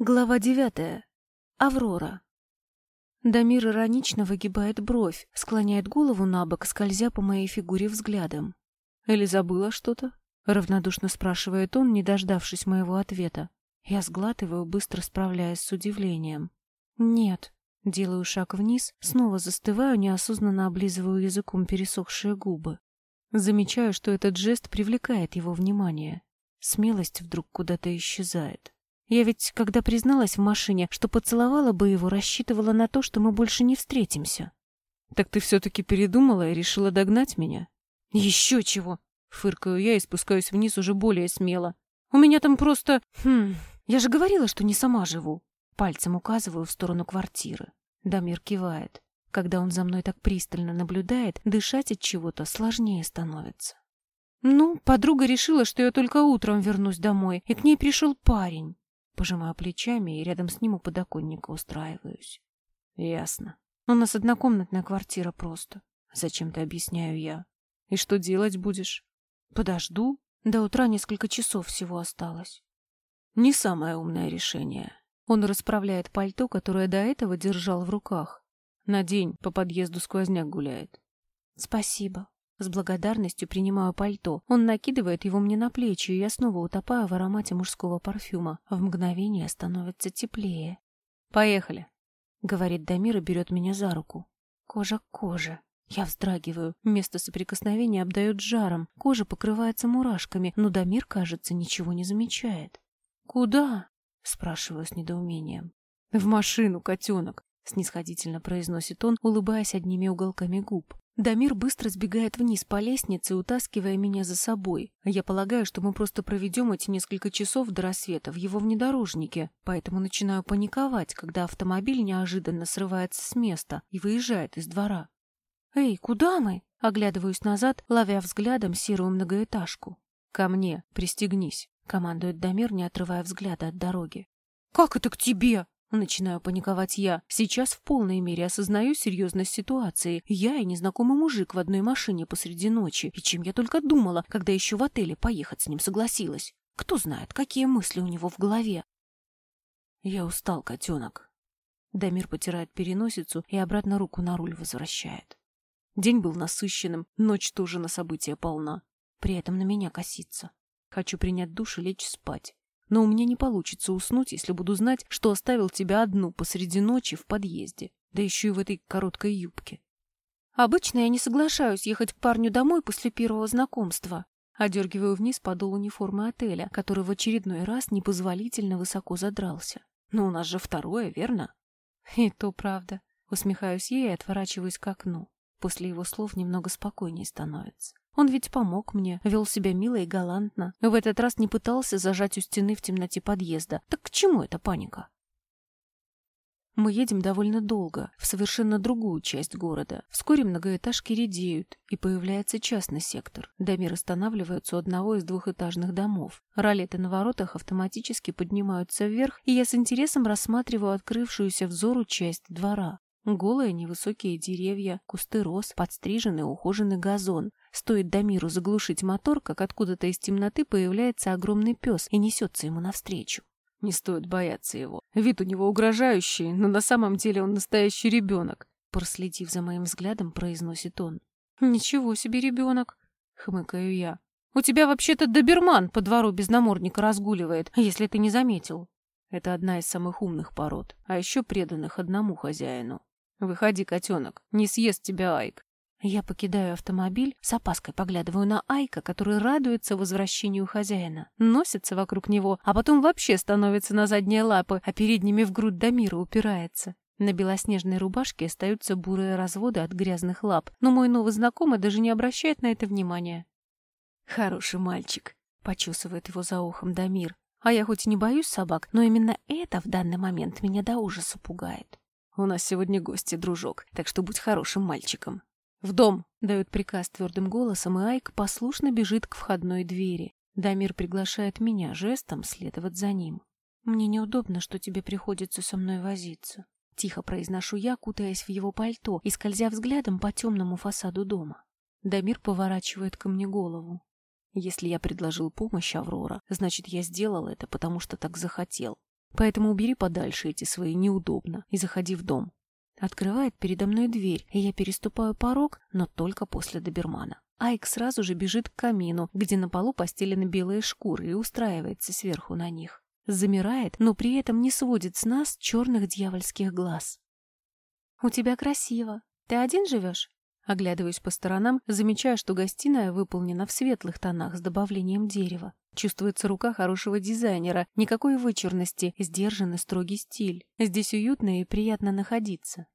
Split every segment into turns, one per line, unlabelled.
Глава девятая. Аврора. Дамир иронично выгибает бровь, склоняет голову на бок, скользя по моей фигуре взглядом. «Или забыла что-то?» — равнодушно спрашивает он, не дождавшись моего ответа. Я сглатываю, быстро справляясь с удивлением. «Нет». Делаю шаг вниз, снова застываю, неосознанно облизываю языком пересохшие губы. Замечаю, что этот жест привлекает его внимание. Смелость вдруг куда-то исчезает. Я ведь, когда призналась в машине, что поцеловала бы его, рассчитывала на то, что мы больше не встретимся.
Так ты все-таки передумала и решила догнать меня?
Еще чего! Фыркаю я и спускаюсь вниз уже более смело. У меня там просто... Хм... Я же говорила, что не сама живу. Пальцем указываю в сторону квартиры. Дамир кивает. Когда он за мной так пристально наблюдает, дышать от чего-то сложнее становится. Ну, подруга решила, что я только утром вернусь домой, и к ней пришел парень. Пожимаю плечами и рядом с ним у подоконника устраиваюсь.
Ясно.
У нас однокомнатная квартира просто.
Зачем-то объясняю я. И что делать будешь?
Подожду. До утра несколько часов всего осталось.
Не самое умное решение.
Он расправляет пальто, которое до этого держал в руках.
На день по подъезду сквозняк гуляет.
Спасибо. С благодарностью принимаю пальто. Он накидывает его мне на плечи, и я снова утопаю в аромате мужского парфюма. В мгновение становится теплее.
«Поехали», —
говорит Дамир и берет меня за руку. Кожа к коже. Я вздрагиваю. Место соприкосновения обдает жаром. Кожа покрывается мурашками, но Дамир, кажется, ничего не замечает. «Куда?» — спрашиваю с недоумением.
«В машину, котенок», —
снисходительно произносит он, улыбаясь одними уголками губ. Дамир быстро сбегает вниз по лестнице, утаскивая меня за собой. Я полагаю, что мы просто проведем эти несколько часов до рассвета в его внедорожнике, поэтому начинаю паниковать, когда автомобиль неожиданно срывается с места и выезжает из двора. «Эй, куда мы?» Оглядываюсь назад, ловя взглядом серую многоэтажку.
«Ко мне, пристегнись», —
командует Дамир, не отрывая взгляда от дороги. «Как это к тебе?» Начинаю паниковать я. Сейчас в полной мере осознаю серьезность ситуации. Я и незнакомый мужик в одной машине посреди ночи. И чем я только думала, когда еще в отеле поехать с ним согласилась. Кто знает, какие мысли у него в голове.
Я устал, котенок.
Дамир потирает переносицу и обратно руку на руль возвращает. День был насыщенным, ночь тоже на события полна. При этом на меня косится. Хочу принять душ и лечь спать но у меня не получится уснуть, если буду знать, что оставил тебя одну посреди ночи в подъезде, да еще и в этой короткой юбке. Обычно я не соглашаюсь ехать к парню домой после первого знакомства. Одергиваю вниз подол униформы отеля, который в очередной раз непозволительно высоко задрался. Но у нас же второе, верно? И то правда. Усмехаюсь я и отворачиваюсь к окну. После его слов немного спокойнее становится. Он ведь помог мне, вел себя мило и галантно. В этот раз не пытался зажать у стены в темноте подъезда. Так к чему эта паника? Мы едем довольно долго, в совершенно другую часть города. Вскоре многоэтажки редеют, и появляется частный сектор. Дамир останавливается у одного из двухэтажных домов. Ролеты на воротах автоматически поднимаются вверх, и я с интересом рассматриваю открывшуюся взору часть двора. Голые невысокие деревья, кусты роз, подстриженный ухоженный газон. Стоит Дамиру заглушить мотор, как откуда-то из темноты появляется огромный пес и несется ему навстречу.
Не стоит бояться его. Вид у него угрожающий, но на самом деле он настоящий ребенок.
Проследив за моим взглядом, произносит он. «Ничего себе ребенок!» — хмыкаю я. «У тебя вообще-то доберман по двору без намордника разгуливает, если ты не заметил».
Это одна из самых умных пород, а еще преданных одному хозяину. Выходи, котенок, не съест тебя Айк.
Я покидаю автомобиль, с опаской поглядываю на Айка, который радуется возвращению хозяина, носится вокруг него, а потом вообще становится на задние лапы, а передними в грудь до мира упирается. На белоснежной рубашке остаются бурые разводы от грязных лап, но мой новый знакомый даже не обращает на это внимания. «Хороший мальчик», — почесывает его за ухом Дамир. А я хоть и не боюсь собак, но именно это в данный момент меня до ужаса пугает.
У нас сегодня гости, дружок, так что будь хорошим мальчиком.
В дом, дает приказ твердым голосом, и Айк послушно бежит к входной двери. Дамир приглашает меня жестом следовать за ним. Мне неудобно, что тебе приходится со мной возиться. Тихо произношу я, кутаясь в его пальто и скользя взглядом по темному фасаду дома. Дамир поворачивает ко мне голову. Если я предложил помощь Аврора, значит, я сделал это, потому что так захотел. Поэтому убери подальше эти свои неудобно и заходи в дом. Открывает передо мной дверь, и я переступаю порог, но только после добермана. Айк сразу же бежит к камину, где на полу постелены белые шкуры, и устраивается сверху на них. Замирает, но при этом не сводит с нас черных дьявольских глаз. «У тебя красиво. Ты один живешь?» Оглядываюсь по сторонам, замечая, что гостиная выполнена в светлых тонах с добавлением дерева. Чувствуется рука хорошего дизайнера, никакой вычурности, сдержанный строгий стиль. Здесь уютно и приятно находиться.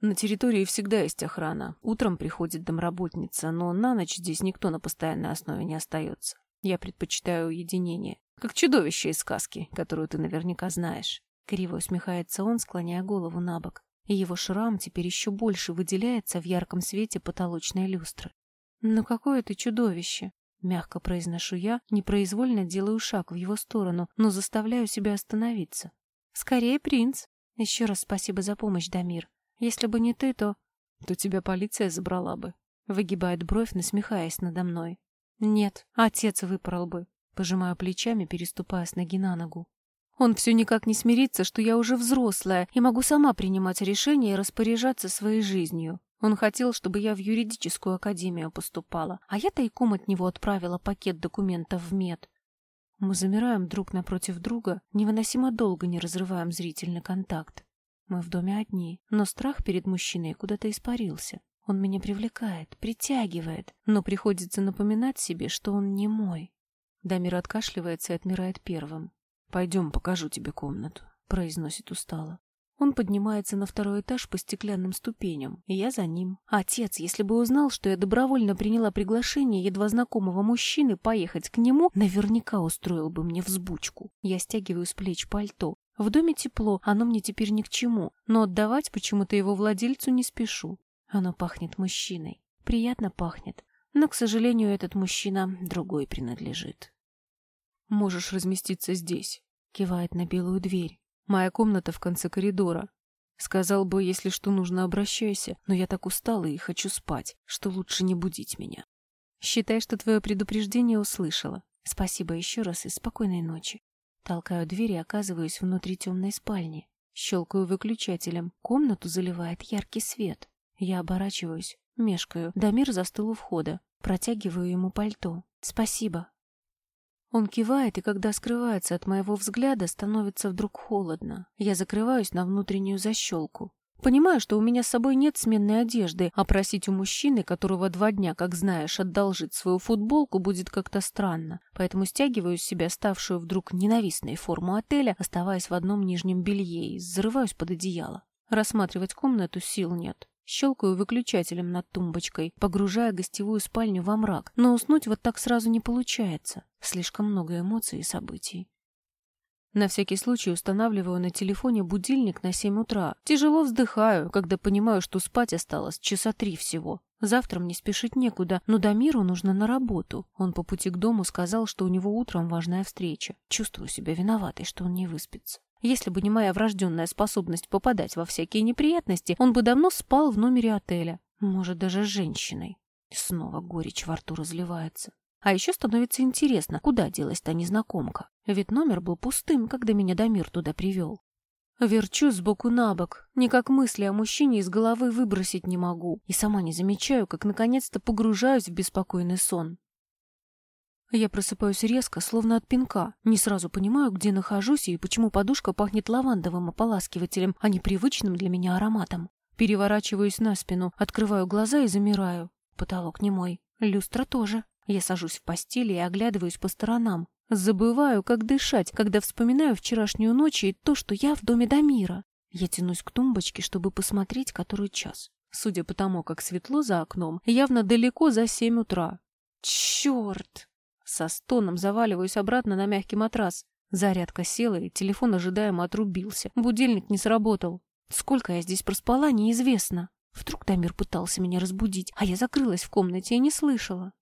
На территории всегда есть охрана. Утром приходит домработница, но на ночь здесь никто на постоянной основе не остается. Я предпочитаю уединение. Как чудовище из сказки, которую ты наверняка знаешь.
Криво усмехается он, склоняя голову на бок и его шрам теперь еще больше выделяется в ярком свете потолочной люстры. «Ну какое ты чудовище!» Мягко произношу я, непроизвольно делаю шаг в его сторону, но заставляю себя остановиться. «Скорее, принц! Еще раз спасибо за помощь, Дамир. Если бы не ты, то...»
«То тебя полиция забрала бы», — выгибает бровь, насмехаясь надо мной.
«Нет, отец выпорол бы», — пожимаю плечами, переступая с ноги на ногу. Он все никак не смирится, что я уже взрослая и могу сама принимать решения и распоряжаться своей жизнью. Он хотел, чтобы я в юридическую академию поступала, а я тайком от него отправила пакет документов в мед. Мы замираем друг напротив друга, невыносимо долго не разрываем зрительный контакт. Мы в доме одни, но страх перед мужчиной куда-то испарился. Он меня привлекает, притягивает, но приходится напоминать себе, что он не мой. Дамир откашливается и отмирает первым.
«Пойдем, покажу тебе комнату», — произносит устало.
Он поднимается на второй этаж по стеклянным ступеням, и я за ним. Отец, если бы узнал, что я добровольно приняла приглашение едва знакомого мужчины поехать к нему, наверняка устроил бы мне взбучку. Я стягиваю с плеч пальто. В доме тепло, оно мне теперь ни к чему, но отдавать почему-то его владельцу не спешу. Оно пахнет мужчиной. Приятно пахнет. Но, к сожалению, этот мужчина другой принадлежит.
«Можешь разместиться здесь», —
кивает на белую дверь.
«Моя комната в конце коридора. Сказал бы, если что нужно, обращайся, но я так устала и хочу спать, что лучше не будить меня».
«Считай, что твое предупреждение услышала. Спасибо еще раз и спокойной ночи». Толкаю дверь и оказываюсь внутри темной спальни. Щелкаю выключателем. Комнату заливает яркий свет. Я оборачиваюсь, мешкаю. Дамир застыл у входа. Протягиваю ему пальто. «Спасибо». Он кивает, и когда скрывается от моего взгляда, становится вдруг холодно. Я закрываюсь на внутреннюю защелку. Понимаю, что у меня с собой нет сменной одежды, а просить у мужчины, которого два дня, как знаешь, одолжить свою футболку, будет как-то странно. Поэтому стягиваю с себя ставшую вдруг ненавистной форму отеля, оставаясь в одном нижнем белье и зарываюсь под одеяло. Рассматривать комнату сил нет. Щелкаю выключателем над тумбочкой, погружая гостевую спальню во мрак, но уснуть вот так сразу не получается. Слишком много эмоций и событий. На всякий случай устанавливаю на телефоне будильник на 7 утра. Тяжело вздыхаю, когда понимаю, что спать осталось часа три всего. Завтра мне спешить некуда, но Дамиру нужно на работу. Он по пути к дому сказал, что у него утром важная встреча. Чувствую себя виноватой, что он не выспится. Если бы не моя врожденная способность попадать во всякие неприятности, он бы давно спал в номере отеля. Может, даже с женщиной. снова горечь во рту разливается. А еще становится интересно, куда делась та незнакомка. Ведь номер был пустым, когда меня Дамир туда привел. Верчу сбоку на бок, никак мысли о мужчине из головы выбросить не могу, и сама не замечаю, как наконец-то погружаюсь в беспокойный сон. Я просыпаюсь резко, словно от пинка. Не сразу понимаю, где нахожусь и почему подушка пахнет лавандовым ополаскивателем, а не привычным для меня ароматом. Переворачиваюсь на спину, открываю глаза и замираю. Потолок не мой. Люстра тоже. Я сажусь в постели и оглядываюсь по сторонам. Забываю, как дышать, когда вспоминаю вчерашнюю ночь и то, что я в доме Дамира. Я тянусь к тумбочке, чтобы посмотреть, который час. Судя по тому, как светло за окном, явно далеко за семь утра. Черт! Со стоном заваливаюсь обратно на мягкий матрас. Зарядка села, и телефон ожидаемо отрубился. Будильник не сработал. Сколько я здесь проспала, неизвестно. Вдруг Дамир пытался меня разбудить, а я закрылась в комнате и не слышала.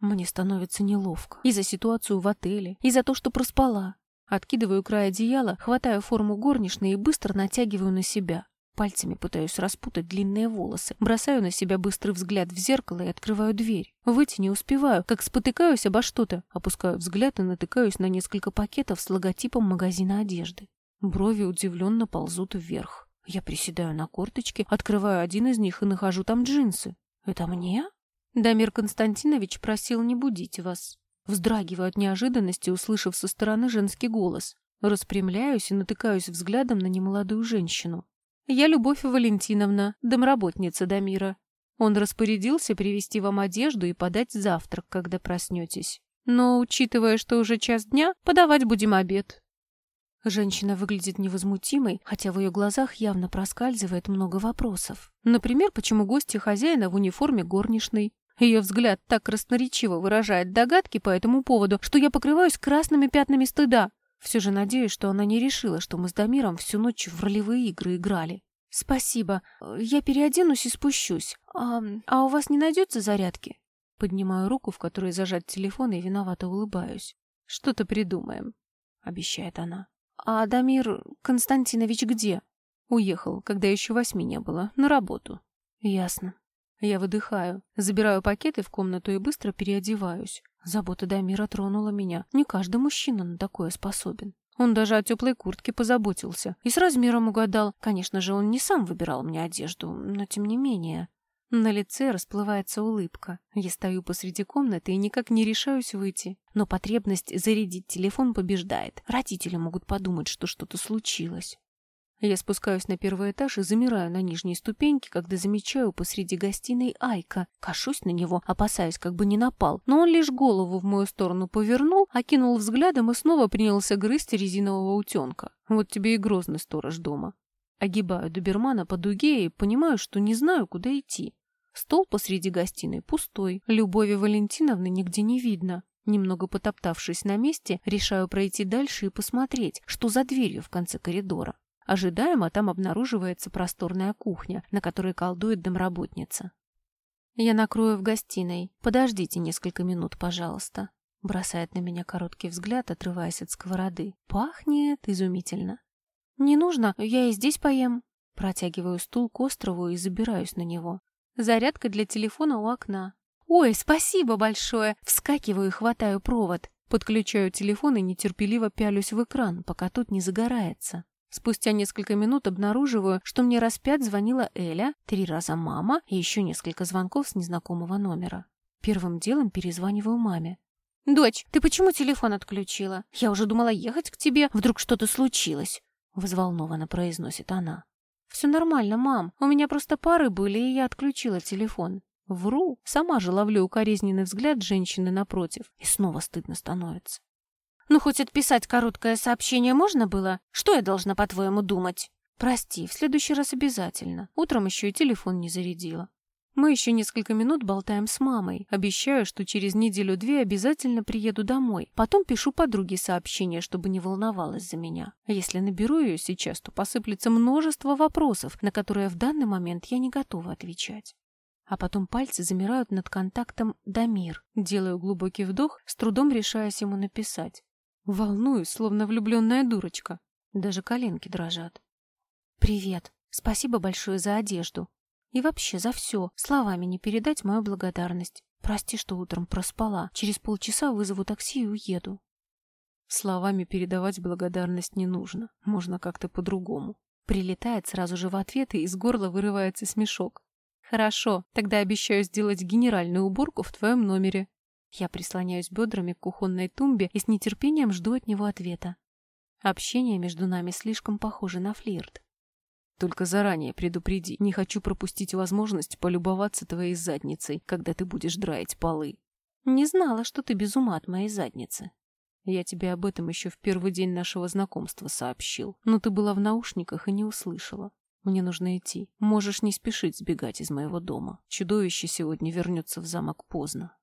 Мне становится неловко. И за ситуацию в отеле, и за то, что проспала. Откидываю край одеяла, хватаю форму горничной и быстро натягиваю на себя. Пальцами пытаюсь распутать длинные волосы, бросаю на себя быстрый взгляд в зеркало и открываю дверь. Выйти не успеваю, как спотыкаюсь обо что-то, опускаю взгляд и натыкаюсь на несколько пакетов с логотипом магазина одежды. Брови удивленно ползут вверх. Я приседаю на корточки, открываю один из них и нахожу там джинсы. Это мне? Дамир Константинович просил не будить вас. Вздрагиваю от неожиданности, услышав со стороны женский голос. Распрямляюсь и натыкаюсь взглядом на немолодую женщину. «Я Любовь Валентиновна, домработница Дамира. Он распорядился привезти вам одежду и подать завтрак, когда проснетесь. Но, учитывая, что уже час дня, подавать будем обед». Женщина выглядит невозмутимой, хотя в ее глазах явно проскальзывает много вопросов. Например, почему гости хозяина в униформе горничной? Ее взгляд так красноречиво выражает догадки по этому поводу, что я покрываюсь красными пятнами стыда. Все же надеюсь, что она не решила, что мы с Дамиром всю ночь в ролевые игры играли. «Спасибо. Я переоденусь и спущусь. А, а у вас не найдется зарядки?» Поднимаю руку, в которой зажат телефон, и виновато улыбаюсь. «Что-то придумаем», — обещает она. «А Дамир Константинович где?» «Уехал, когда еще восьми не было, на работу». «Ясно». Я выдыхаю, забираю пакеты в комнату и быстро переодеваюсь. Забота Дамира тронула меня. Не каждый мужчина на такое способен. Он даже о теплой куртке позаботился. И с размером угадал. Конечно же, он не сам выбирал мне одежду, но тем не менее. На лице расплывается улыбка. Я стою посреди комнаты и никак не решаюсь выйти. Но потребность зарядить телефон побеждает. Родители могут подумать, что что-то случилось. Я спускаюсь на первый этаж и замираю на нижней ступеньке, когда замечаю посреди гостиной Айка. Кашусь на него, опасаясь, как бы не напал. Но он лишь голову в мою сторону повернул, окинул взглядом и снова принялся грызть резинового утенка. Вот тебе и грозный сторож дома. Огибаю добермана по дуге и понимаю, что не знаю, куда идти. Стол посреди гостиной пустой. Любови Валентиновны нигде не видно. Немного потоптавшись на месте, решаю пройти дальше и посмотреть, что за дверью в конце коридора. Ожидаемо там обнаруживается просторная кухня, на которой колдует домработница. «Я накрою в гостиной. Подождите несколько минут, пожалуйста». Бросает на меня короткий взгляд, отрываясь от сковороды. Пахнет изумительно. «Не нужно, я и здесь поем». Протягиваю стул к острову и забираюсь на него. Зарядка для телефона у окна. «Ой, спасибо большое!» Вскакиваю и хватаю провод. Подключаю телефон и нетерпеливо пялюсь в экран, пока тут не загорается. Спустя несколько минут обнаруживаю, что мне раз звонила Эля, три раза мама и еще несколько звонков с незнакомого номера. Первым делом перезваниваю маме. «Дочь, ты почему телефон отключила? Я уже думала ехать к тебе, вдруг что-то случилось», — взволнованно произносит она. «Все нормально, мам. У меня просто пары были, и я отключила телефон». Вру, сама же ловлю укоризненный взгляд женщины напротив, и снова стыдно становится. Ну, хоть отписать короткое сообщение можно было? Что я должна, по-твоему, думать? Прости, в следующий раз обязательно. Утром еще и телефон не зарядила. Мы еще несколько минут болтаем с мамой. Обещаю, что через неделю-две обязательно приеду домой. Потом пишу подруге сообщение, чтобы не волновалась за меня. А если наберу ее сейчас, то посыплется множество вопросов, на которые в данный момент я не готова отвечать. А потом пальцы замирают над контактом «Дамир». Делаю глубокий вдох, с трудом решаясь ему написать. Волнуюсь, словно влюбленная дурочка. Даже коленки дрожат. «Привет. Спасибо большое за одежду. И вообще за все. Словами не передать мою благодарность. Прости, что утром проспала. Через полчаса вызову такси и уеду». Словами передавать благодарность не нужно. Можно как-то по-другому. Прилетает сразу же в ответ, и из горла вырывается смешок. «Хорошо, тогда обещаю сделать генеральную уборку в твоем номере. Я прислоняюсь бедрами к кухонной тумбе и с нетерпением жду от него ответа. Общение между нами слишком похоже на флирт. Только заранее предупреди, не хочу пропустить возможность полюбоваться твоей задницей, когда ты будешь драить полы. Не знала, что ты без ума от моей задницы. Я тебе об этом еще в первый день нашего знакомства сообщил, но ты была в наушниках и не услышала. Мне нужно идти. Можешь не спешить сбегать из моего дома. Чудовище сегодня вернется в замок поздно.